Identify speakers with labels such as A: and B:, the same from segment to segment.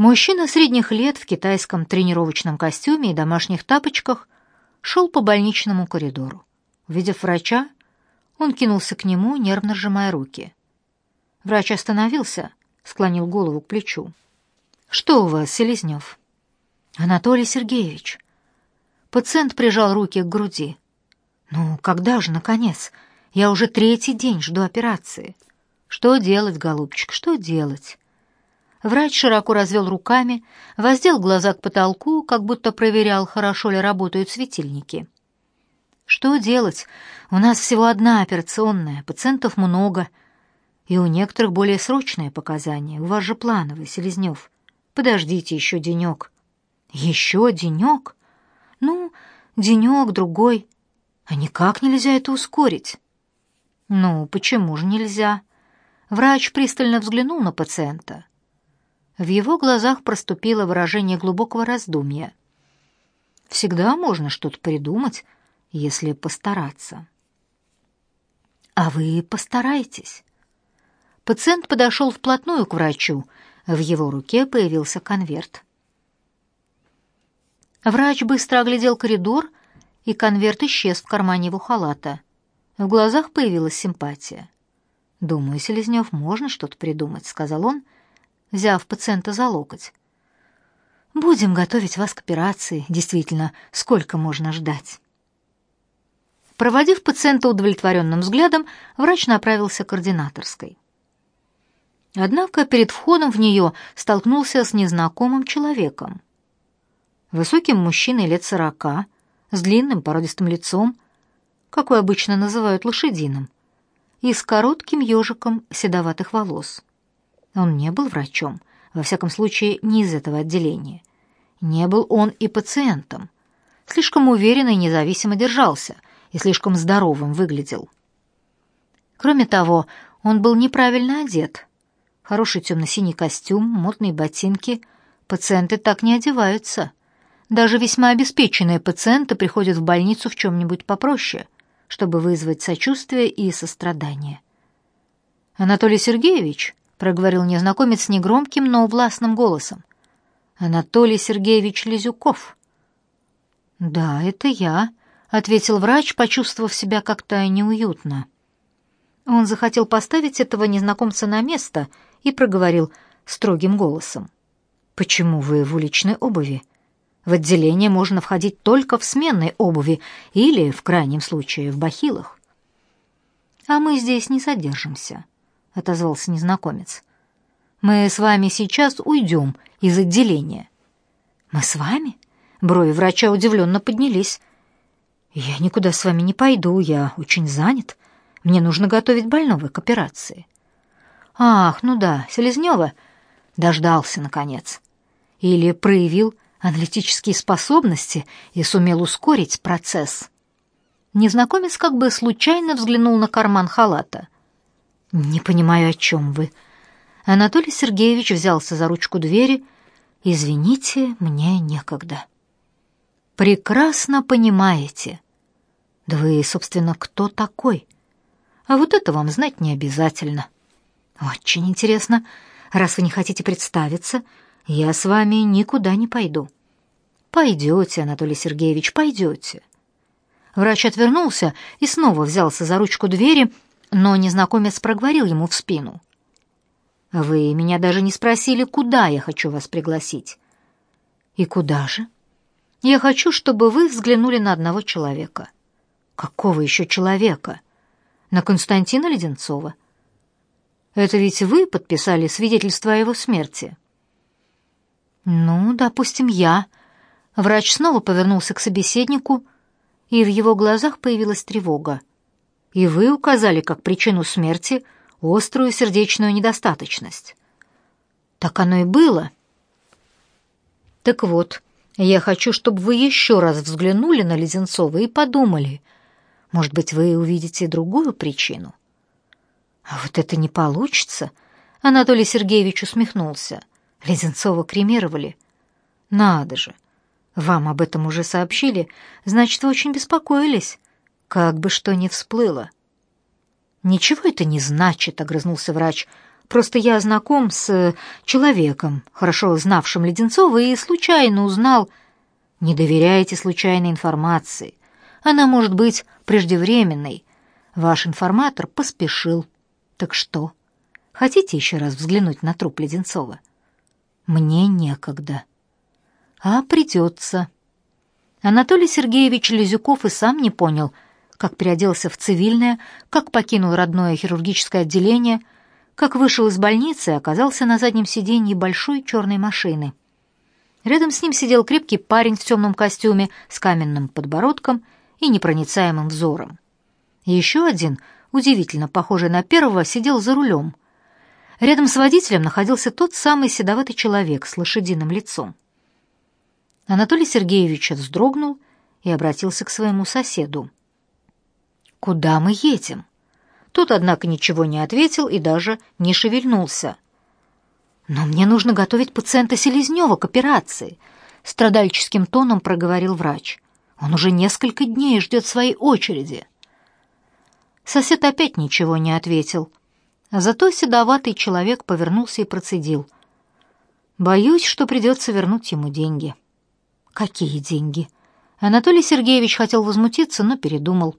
A: Мужчина средних лет в китайском тренировочном костюме и домашних тапочках шел по больничному коридору. Увидев врача, он кинулся к нему, нервно сжимая руки. Врач остановился, склонил голову к плечу. «Что у вас, Селезнев?» «Анатолий Сергеевич». Пациент прижал руки к груди. «Ну, когда же, наконец? Я уже третий день жду операции». «Что делать, голубчик, что делать?» Врач широко развел руками, воздел глаза к потолку, как будто проверял, хорошо ли работают светильники. «Что делать? У нас всего одна операционная, пациентов много, и у некоторых более срочные показания. У вас же плановый, Селезнев. Подождите еще денек». «Еще денек? Ну, денек, другой. А никак нельзя это ускорить». «Ну, почему же нельзя?» Врач пристально взглянул на пациента. В его глазах проступило выражение глубокого раздумья. «Всегда можно что-то придумать, если постараться». «А вы постарайтесь». Пациент подошел вплотную к врачу. В его руке появился конверт. Врач быстро оглядел коридор, и конверт исчез в кармане его халата. В глазах появилась симпатия. «Думаю, Селезнев, можно что-то придумать», — сказал он, — взяв пациента за локоть. «Будем готовить вас к операции. Действительно, сколько можно ждать?» Проводив пациента удовлетворенным взглядом, врач направился к координаторской. Однако перед входом в нее столкнулся с незнакомым человеком. Высоким мужчиной лет сорока, с длинным породистым лицом, какой обычно называют лошадиным, и с коротким ежиком седоватых волос. Он не был врачом, во всяком случае, не из этого отделения. Не был он и пациентом. Слишком уверенно и независимо держался и слишком здоровым выглядел. Кроме того, он был неправильно одет. Хороший темно-синий костюм, модные ботинки. Пациенты так не одеваются. Даже весьма обеспеченные пациенты приходят в больницу в чем-нибудь попроще, чтобы вызвать сочувствие и сострадание. Анатолий Сергеевич проговорил незнакомец негромким, но властным голосом. Анатолий Сергеевич Лизюков. Да, это я, ответил врач, почувствовав себя как-то неуютно. Он захотел поставить этого незнакомца на место и проговорил строгим голосом: "Почему вы в уличной обуви?" В отделение можно входить только в сменной обуви или, в крайнем случае, в бахилах. А мы здесь не содержимся. — отозвался незнакомец. «Мы с вами сейчас уйдем из отделения». «Мы с вами?» — брови врача удивленно поднялись. «Я никуда с вами не пойду, я очень занят. Мне нужно готовить больного к операции». «Ах, ну да, Селезнева дождался, наконец. Или проявил аналитические способности и сумел ускорить процесс». Незнакомец как бы случайно взглянул на карман халата. Не понимаю, о чем вы. Анатолий Сергеевич взялся за ручку двери. Извините, мне некогда. Прекрасно понимаете. Да вы, собственно, кто такой? А вот это вам знать не обязательно. Очень интересно. Раз вы не хотите представиться, я с вами никуда не пойду. Пойдете, Анатолий Сергеевич, пойдете. Врач отвернулся и снова взялся за ручку двери, но незнакомец проговорил ему в спину. «Вы меня даже не спросили, куда я хочу вас пригласить». «И куда же?» «Я хочу, чтобы вы взглянули на одного человека». «Какого еще человека?» «На Константина Леденцова». «Это ведь вы подписали свидетельство о его смерти». «Ну, допустим, я». Врач снова повернулся к собеседнику, и в его глазах появилась тревога и вы указали как причину смерти острую сердечную недостаточность. Так оно и было. Так вот, я хочу, чтобы вы еще раз взглянули на Леденцова и подумали. Может быть, вы увидите другую причину? А вот это не получится. Анатолий Сергеевич усмехнулся. Леденцова кремировали. Надо же. Вам об этом уже сообщили, значит, вы очень беспокоились как бы что ни всплыло. «Ничего это не значит», — огрызнулся врач. «Просто я знаком с э, человеком, хорошо знавшим Леденцова, и случайно узнал...» «Не доверяйте случайной информации. Она может быть преждевременной. Ваш информатор поспешил. Так что? Хотите еще раз взглянуть на труп Леденцова?» «Мне некогда». «А придется». Анатолий Сергеевич Лизюков и сам не понял — как переоделся в цивильное, как покинул родное хирургическое отделение, как вышел из больницы и оказался на заднем сиденье большой черной машины. Рядом с ним сидел крепкий парень в темном костюме с каменным подбородком и непроницаемым взором. Еще один, удивительно похожий на первого, сидел за рулем. Рядом с водителем находился тот самый седоватый человек с лошадиным лицом. Анатолий Сергеевич вздрогнул и обратился к своему соседу куда мы едем?» Тот, однако, ничего не ответил и даже не шевельнулся. «Но мне нужно готовить пациента Селезнева к операции», — страдальческим тоном проговорил врач. «Он уже несколько дней ждет своей очереди». Сосед опять ничего не ответил. Зато седоватый человек повернулся и процедил. «Боюсь, что придется вернуть ему деньги». «Какие деньги?» Анатолий Сергеевич хотел возмутиться, но передумал.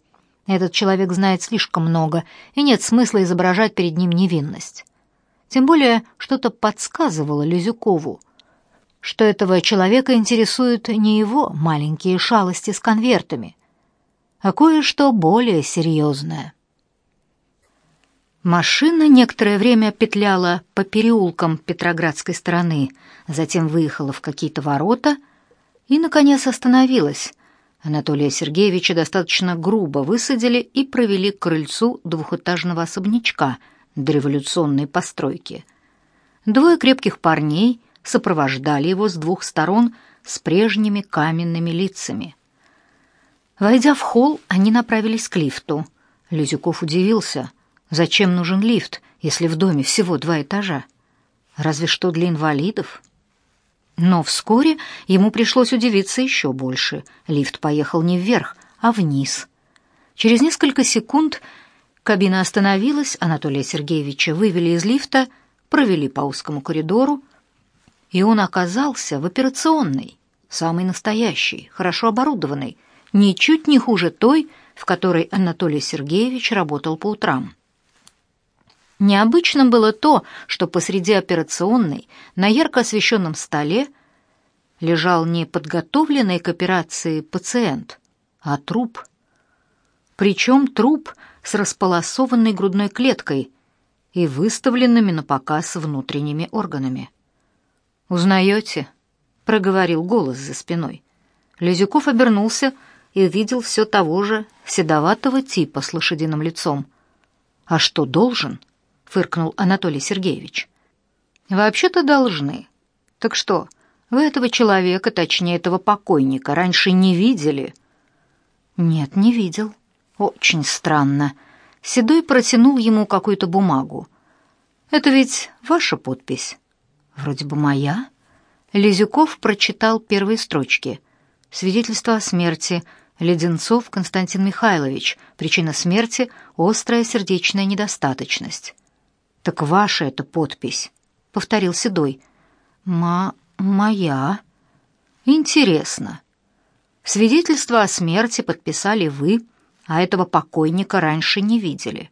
A: Этот человек знает слишком много, и нет смысла изображать перед ним невинность. Тем более что-то подсказывало Лизюкову, что этого человека интересуют не его маленькие шалости с конвертами, а кое-что более серьезное. Машина некоторое время петляла по переулкам Петроградской стороны, затем выехала в какие-то ворота и, наконец, остановилась, Анатолия Сергеевича достаточно грубо высадили и провели к крыльцу двухэтажного особнячка дореволюционной постройки. Двое крепких парней сопровождали его с двух сторон с прежними каменными лицами. Войдя в холл, они направились к лифту. Лизюков удивился, зачем нужен лифт, если в доме всего два этажа? Разве что для инвалидов? Но вскоре ему пришлось удивиться еще больше. Лифт поехал не вверх, а вниз. Через несколько секунд кабина остановилась, Анатолия Сергеевича вывели из лифта, провели по узкому коридору, и он оказался в операционной, самой настоящей, хорошо оборудованной, ничуть не хуже той, в которой Анатолий Сергеевич работал по утрам. Необычным было то, что посреди операционной, на ярко освещенном столе, лежал не подготовленный к операции пациент, а труп. Причем труп с располосованной грудной клеткой и выставленными на показ внутренними органами. «Узнаете?» — проговорил голос за спиной. Лизюков обернулся и увидел все того же седоватого типа с лошадиным лицом. «А что должен?» фыркнул Анатолий Сергеевич. Вообще-то должны. Так что, вы этого человека, точнее этого покойника, раньше не видели? Нет, не видел. Очень странно. Седой протянул ему какую-то бумагу. Это ведь ваша подпись. Вроде бы моя. Лизюков прочитал первые строчки. Свидетельство о смерти Леденцов Константин Михайлович. Причина смерти острая сердечная недостаточность. Так ваша эта подпись, повторил Седой. Ма моя. Интересно. Свидетельство о смерти подписали вы, а этого покойника раньше не видели.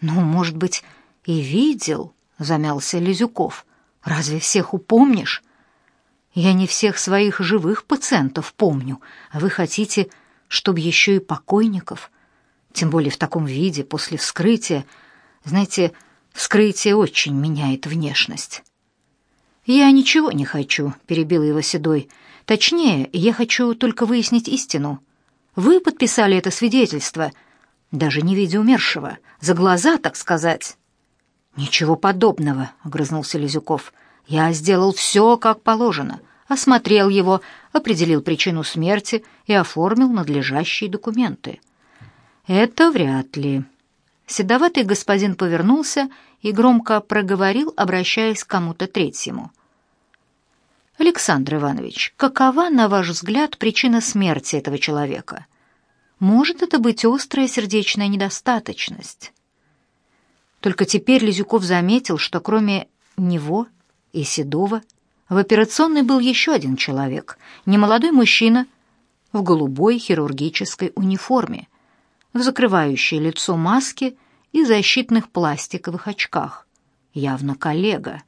A: Ну, может быть, и видел, замялся Лизюков. Разве всех упомнишь? Я не всех своих живых пациентов помню, а вы хотите, чтобы еще и покойников, тем более в таком виде после вскрытия. Знаете, Скрытие очень меняет внешность. «Я ничего не хочу», — перебил его Седой. «Точнее, я хочу только выяснить истину. Вы подписали это свидетельство, даже не видя умершего, за глаза, так сказать». «Ничего подобного», — огрызнулся Лизюков. «Я сделал все, как положено. Осмотрел его, определил причину смерти и оформил надлежащие документы». «Это вряд ли», Седоватый господин повернулся и громко проговорил, обращаясь к кому-то третьему. «Александр Иванович, какова, на ваш взгляд, причина смерти этого человека? Может это быть острая сердечная недостаточность?» Только теперь Лизюков заметил, что кроме него и Седова в операционной был еще один человек, немолодой мужчина в голубой хирургической униформе в закрывающей лицо маске и защитных пластиковых очках. Явно коллега.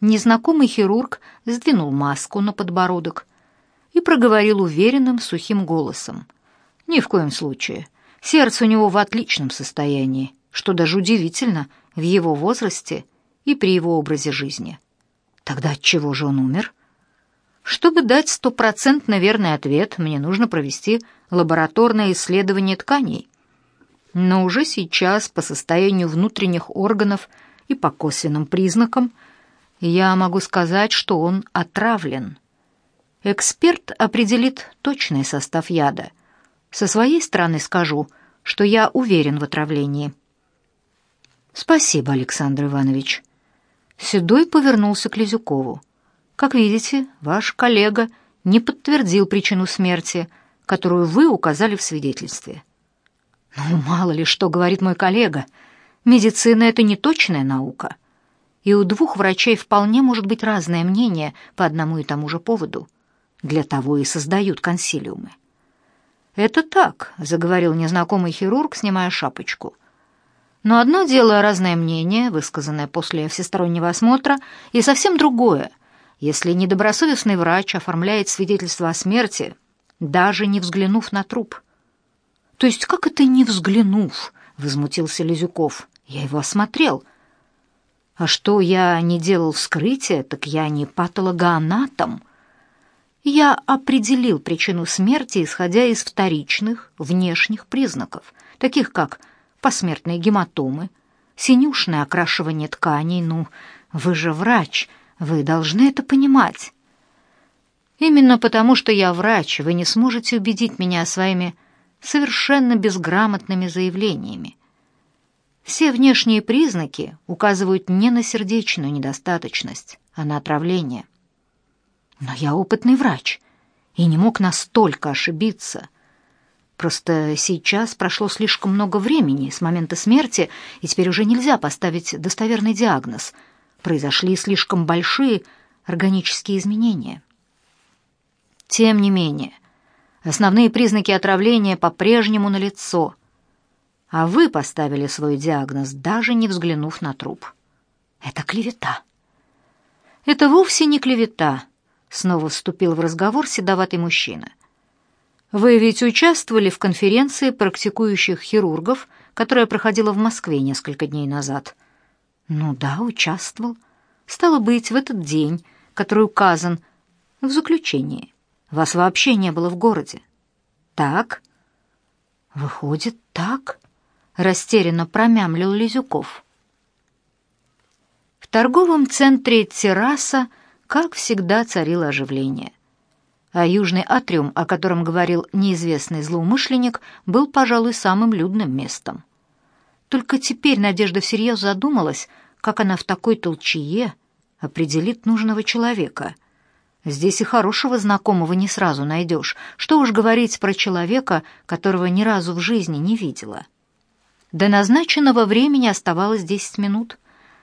A: Незнакомый хирург сдвинул маску на подбородок и проговорил уверенным сухим голосом. «Ни в коем случае. Сердце у него в отличном состоянии, что даже удивительно в его возрасте и при его образе жизни». «Тогда от чего же он умер?» Чтобы дать стопроцентно верный ответ, мне нужно провести лабораторное исследование тканей. Но уже сейчас, по состоянию внутренних органов и по косвенным признакам, я могу сказать, что он отравлен. Эксперт определит точный состав яда. Со своей стороны скажу, что я уверен в отравлении. Спасибо, Александр Иванович. Седой повернулся к Лизюкову. Как видите, ваш коллега не подтвердил причину смерти, которую вы указали в свидетельстве. Ну, мало ли что говорит мой коллега. Медицина — это не точная наука. И у двух врачей вполне может быть разное мнение по одному и тому же поводу. Для того и создают консилиумы. «Это так», — заговорил незнакомый хирург, снимая шапочку. «Но одно дело — разное мнение, высказанное после всестороннего осмотра, и совсем другое если недобросовестный врач оформляет свидетельство о смерти, даже не взглянув на труп. То есть как это не взглянув? возмутился Лизюков. Я его осмотрел. А что я не делал вскрытие, так я не патологоанатом. Я определил причину смерти, исходя из вторичных внешних признаков, таких как посмертные гематомы, синюшное окрашивание тканей, ну, вы же врач, вы должны это понимать. Именно потому, что я врач, вы не сможете убедить меня своими совершенно безграмотными заявлениями. Все внешние признаки указывают не на сердечную недостаточность, а на отравление. Но я опытный врач и не мог настолько ошибиться. Просто сейчас прошло слишком много времени с момента смерти, и теперь уже нельзя поставить достоверный диагноз — произошли слишком большие органические изменения. Тем не менее, основные признаки отравления по-прежнему налицо, а вы поставили свой диагноз, даже не взглянув на труп. Это клевета. Это вовсе не клевета, снова вступил в разговор седоватый мужчина. Вы ведь участвовали в конференции практикующих хирургов, которая проходила в Москве несколько дней назад. Ну да, участвовал. Стало быть, в этот день, который указан в заключении, вас вообще не было в городе. Так? Выходит, так? Растерянно промямлил Лизюков. В торговом центре терраса, как всегда, царило оживление. А южный атриум, о котором говорил неизвестный злоумышленник, был, пожалуй, самым людным местом. Только теперь Надежда всерьез задумалась, как она в такой толчее определит нужного человека. Здесь и хорошего знакомого не сразу найдешь. Что уж говорить про человека, которого ни разу в жизни не видела. До назначенного времени оставалось 10 минут.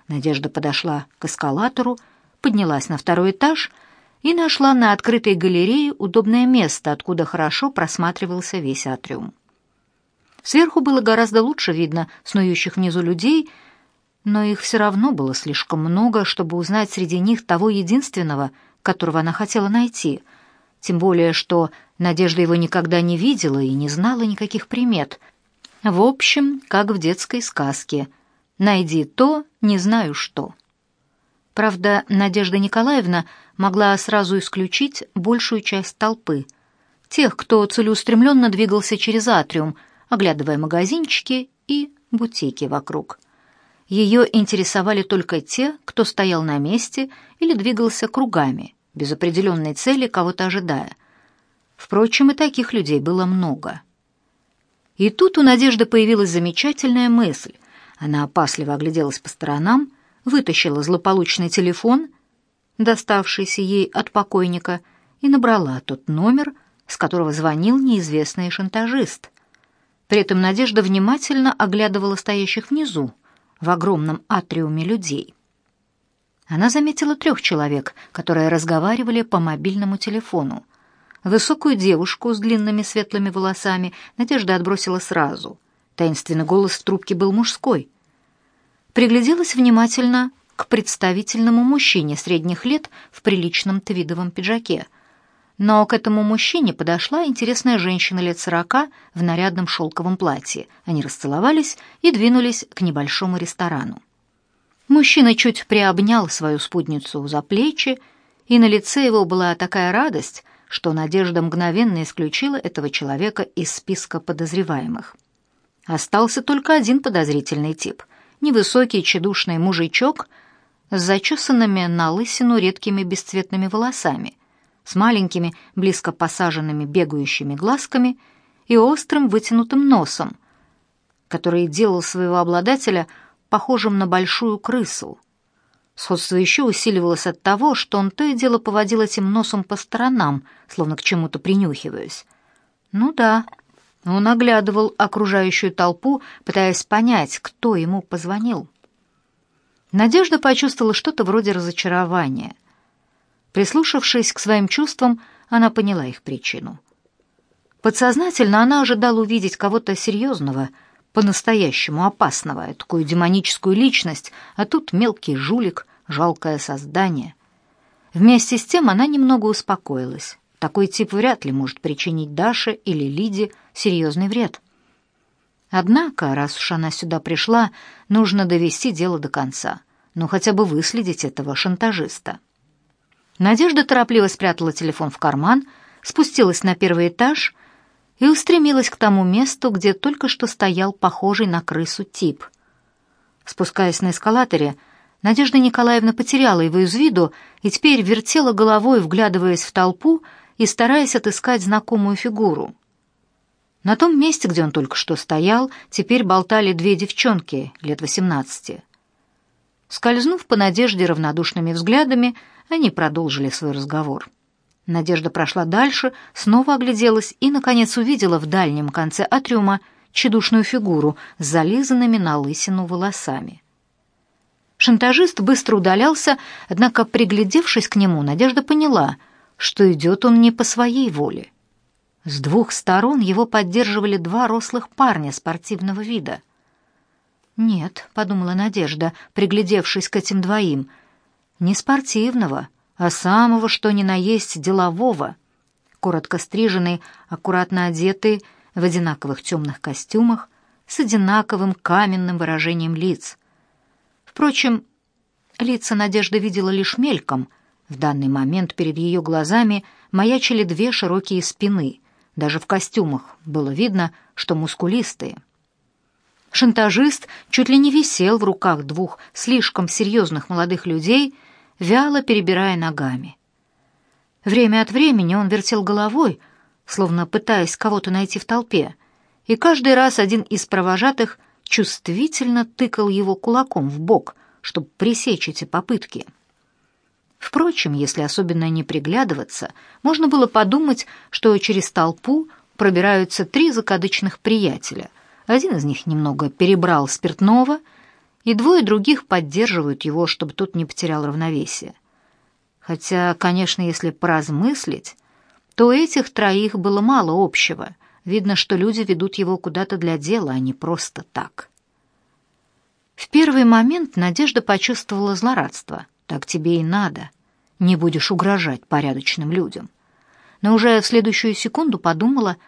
A: Надежда подошла к эскалатору, поднялась на второй этаж и нашла на открытой галерее удобное место, откуда хорошо просматривался весь атриум. Сверху было гораздо лучше видно снующих внизу людей, но их все равно было слишком много, чтобы узнать среди них того единственного, которого она хотела найти. Тем более, что Надежда его никогда не видела и не знала никаких примет. В общем, как в детской сказке. «Найди то, не знаю что». Правда, Надежда Николаевна могла сразу исключить большую часть толпы. Тех, кто целеустремленно двигался через атриум – оглядывая магазинчики и бутики вокруг. Ее интересовали только те, кто стоял на месте или двигался кругами, без определенной цели кого-то ожидая. Впрочем, и таких людей было много. И тут у Надежды появилась замечательная мысль. Она опасливо огляделась по сторонам, вытащила злополучный телефон, доставшийся ей от покойника, и набрала тот номер, с которого звонил неизвестный шантажист. При этом Надежда внимательно оглядывала стоящих внизу, в огромном атриуме людей. Она заметила трех человек, которые разговаривали по мобильному телефону. Высокую девушку с длинными светлыми волосами Надежда отбросила сразу. Таинственный голос в трубке был мужской. Пригляделась внимательно к представительному мужчине средних лет в приличном твидовом пиджаке – но к этому мужчине подошла интересная женщина лет сорока в нарядном шелковом платье. Они расцеловались и двинулись к небольшому ресторану. Мужчина чуть приобнял свою спутницу за плечи, и на лице его была такая радость, что Надежда мгновенно исключила этого человека из списка подозреваемых. Остался только один подозрительный тип — невысокий чедушный мужичок с зачесанными на лысину редкими бесцветными волосами — с маленькими, близко посаженными бегающими глазками и острым вытянутым носом, который делал своего обладателя похожим на большую крысу. Сходство еще усиливалось от того, что он то и дело поводил этим носом по сторонам, словно к чему-то принюхиваясь. Ну да, он оглядывал окружающую толпу, пытаясь понять, кто ему позвонил. Надежда почувствовала что-то вроде разочарования — Прислушавшись к своим чувствам, она поняла их причину. Подсознательно она ожидала увидеть кого-то серьезного, по-настоящему опасного, такую демоническую личность, а тут мелкий жулик, жалкое создание. Вместе с тем она немного успокоилась. Такой тип вряд ли может причинить Даше или Лиде серьезный вред. Однако, раз уж она сюда пришла, нужно довести дело до конца, ну хотя бы выследить этого шантажиста. Надежда торопливо спрятала телефон в карман, спустилась на первый этаж и устремилась к тому месту, где только что стоял похожий на крысу тип. Спускаясь на эскалаторе, Надежда Николаевна потеряла его из виду и теперь вертела головой, вглядываясь в толпу и стараясь отыскать знакомую фигуру. На том месте, где он только что стоял, теперь болтали две девчонки лет восемнадцати — Скользнув по Надежде равнодушными взглядами, они продолжили свой разговор. Надежда прошла дальше, снова огляделась и, наконец, увидела в дальнем конце атриума чудушную фигуру с зализанными на лысину волосами. Шантажист быстро удалялся, однако, приглядевшись к нему, Надежда поняла, что идет он не по своей воле. С двух сторон его поддерживали два рослых парня спортивного вида — «Нет», — подумала Надежда, приглядевшись к этим двоим, — «не спортивного, а самого, что ни на есть, делового». Коротко стриженные, аккуратно одетые в одинаковых темных костюмах, с одинаковым каменным выражением лиц. Впрочем, лица Надежда видела лишь мельком. В данный момент перед ее глазами маячили две широкие спины. Даже в костюмах было видно, что мускулистые. Шантажист чуть ли не висел в руках двух слишком серьезных молодых людей, вяло перебирая ногами. Время от времени он вертел головой, словно пытаясь кого-то найти в толпе, и каждый раз один из провожатых чувствительно тыкал его кулаком в бок, чтобы пресечь эти попытки. Впрочем, если особенно не приглядываться, можно было подумать, что через толпу пробираются три закадычных приятеля — один из них немного перебрал спиртного, и двое других поддерживают его, чтобы тот не потерял равновесие. Хотя, конечно, если поразмыслить, то у этих троих было мало общего. Видно, что люди ведут его куда-то для дела, а не просто так. В первый момент Надежда почувствовала злорадство. Так тебе и надо. Не будешь угрожать порядочным людям. Но уже в следующую секунду подумала –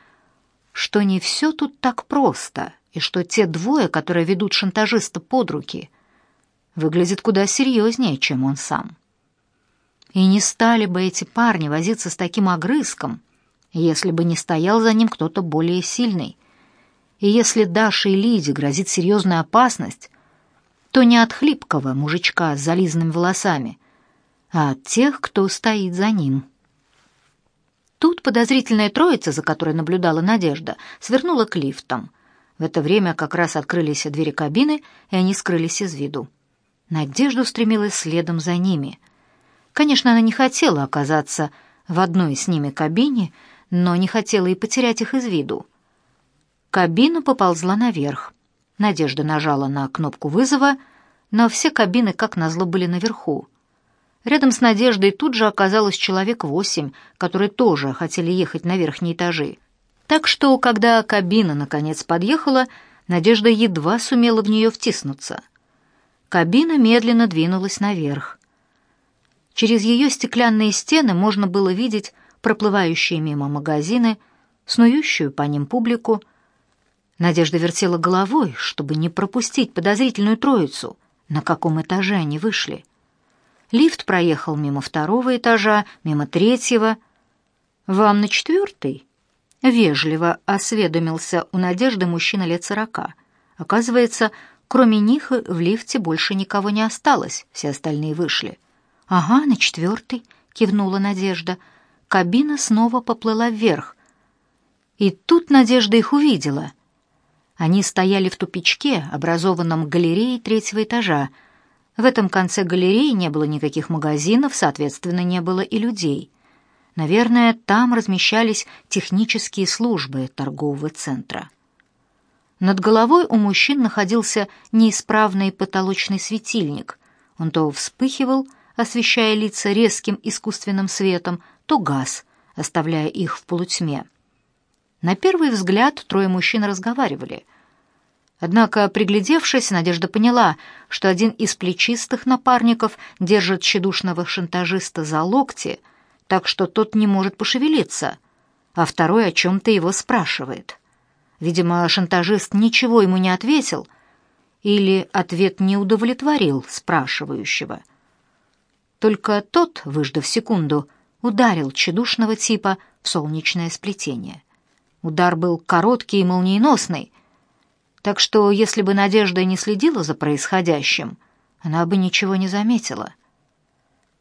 A: что не все тут так просто, и что те двое, которые ведут шантажиста под руки, выглядят куда серьезнее, чем он сам. И не стали бы эти парни возиться с таким огрызком, если бы не стоял за ним кто-то более сильный. И если Даше и Лиде грозит серьезная опасность, то не от хлипкого мужичка с зализанными волосами, а от тех, кто стоит за ним». Тут подозрительная троица, за которой наблюдала Надежда, свернула к лифтам. В это время как раз открылись двери кабины, и они скрылись из виду. Надежда устремилась следом за ними. Конечно, она не хотела оказаться в одной с ними кабине, но не хотела и потерять их из виду. Кабина поползла наверх. Надежда нажала на кнопку вызова, но все кабины, как назло, были наверху. Рядом с Надеждой тут же оказалось человек восемь, которые тоже хотели ехать на верхние этажи. Так что, когда кабина наконец подъехала, Надежда едва сумела в нее втиснуться. Кабина медленно двинулась наверх. Через ее стеклянные стены можно было видеть проплывающие мимо магазины, снующую по ним публику. Надежда вертела головой, чтобы не пропустить подозрительную троицу, на каком этаже они вышли — Лифт проехал мимо второго этажа, мимо третьего. «Вам на четвертый?» Вежливо осведомился у Надежды мужчина лет сорока. Оказывается, кроме них в лифте больше никого не осталось, все остальные вышли. «Ага, на четвертый», — кивнула Надежда. Кабина снова поплыла вверх. И тут Надежда их увидела. Они стояли в тупичке, образованном галереей третьего этажа, — в этом конце галереи не было никаких магазинов, соответственно, не было и людей. Наверное, там размещались технические службы торгового центра. Над головой у мужчин находился неисправный потолочный светильник. Он то вспыхивал, освещая лица резким искусственным светом, то газ, оставляя их в полутьме. На первый взгляд трое мужчин разговаривали — Однако, приглядевшись, Надежда поняла, что один из плечистых напарников держит тщедушного шантажиста за локти, так что тот не может пошевелиться, а второй о чем-то его спрашивает. Видимо, шантажист ничего ему не ответил или ответ не удовлетворил спрашивающего. Только тот, выждав секунду, ударил тщедушного типа в солнечное сплетение. Удар был короткий и молниеносный — так что, если бы Надежда не следила за происходящим, она бы ничего не заметила.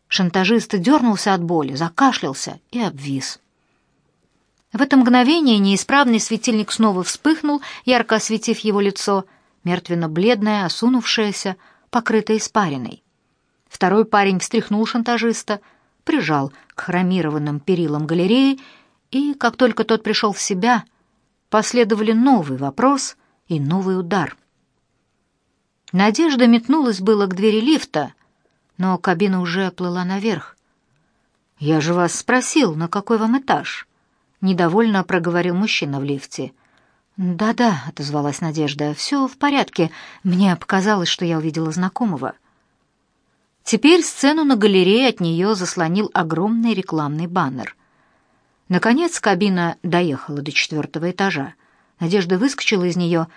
A: Шантажист дернулся от боли, закашлялся и обвис. В это мгновение неисправный светильник снова вспыхнул, ярко осветив его лицо, мертвенно-бледное, осунувшееся, покрытое испариной. Второй парень встряхнул шантажиста, прижал к хромированным перилам галереи, и, как только тот пришел в себя, последовали новый вопрос и новый удар. Надежда метнулась было к двери лифта, но кабина уже плыла наверх. «Я же вас спросил, на какой вам этаж?» — недовольно проговорил мужчина в лифте. «Да-да», — отозвалась Надежда, — «все в порядке. Мне показалось, что я увидела знакомого». Теперь сцену на галерее от нее заслонил огромный рекламный баннер. Наконец кабина доехала до четвертого этажа. Надежда выскочила из нее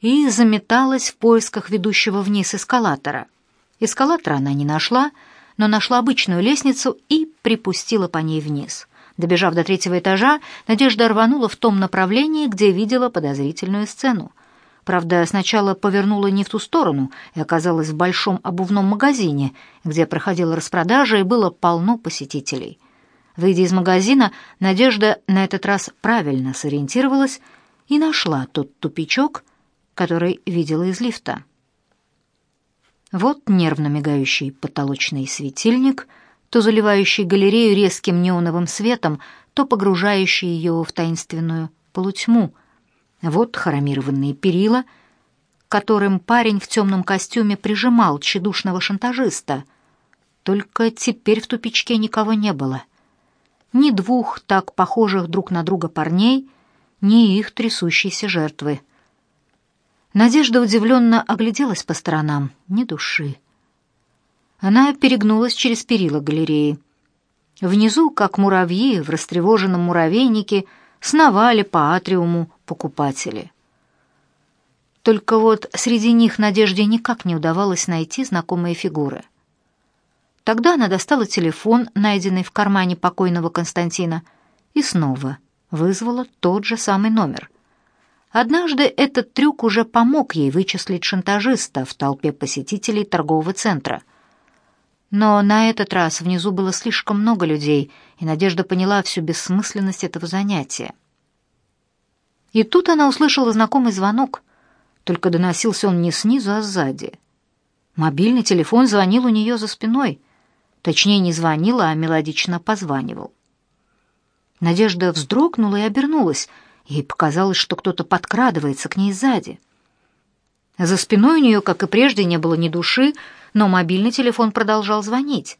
A: и заметалась в поисках ведущего вниз эскалатора. Эскалатора она не нашла, но нашла обычную лестницу и припустила по ней вниз. Добежав до третьего этажа, Надежда рванула в том направлении, где видела подозрительную сцену. Правда, сначала повернула не в ту сторону и оказалась в большом обувном магазине, где проходила распродажа и было полно посетителей. Выйдя из магазина, Надежда на этот раз правильно сориентировалась и нашла тот тупичок, который видела из лифта. Вот нервно мигающий потолочный светильник, то заливающий галерею резким неоновым светом, то погружающий ее в таинственную полутьму. Вот хромированные перила, которым парень в темном костюме прижимал тщедушного шантажиста. Только теперь в тупичке никого не было. Ни двух так похожих друг на друга парней, ни их трясущейся жертвы. Надежда удивленно огляделась по сторонам, ни души. Она перегнулась через перила галереи. Внизу, как муравьи в растревоженном муравейнике, сновали по атриуму покупатели. Только вот среди них Надежде никак не удавалось найти знакомые фигуры. Тогда она достала телефон, найденный в кармане покойного Константина, и снова вызвала тот же самый номер. Однажды этот трюк уже помог ей вычислить шантажиста в толпе посетителей торгового центра. Но на этот раз внизу было слишком много людей, и Надежда поняла всю бессмысленность этого занятия. И тут она услышала знакомый звонок, только доносился он не снизу, а сзади. Мобильный телефон звонил у нее за спиной. Точнее, не звонил, а мелодично позванивал. Надежда вздрогнула и обернулась. Ей показалось, что кто-то подкрадывается к ней сзади. За спиной у нее, как и прежде, не было ни души, но мобильный телефон продолжал звонить.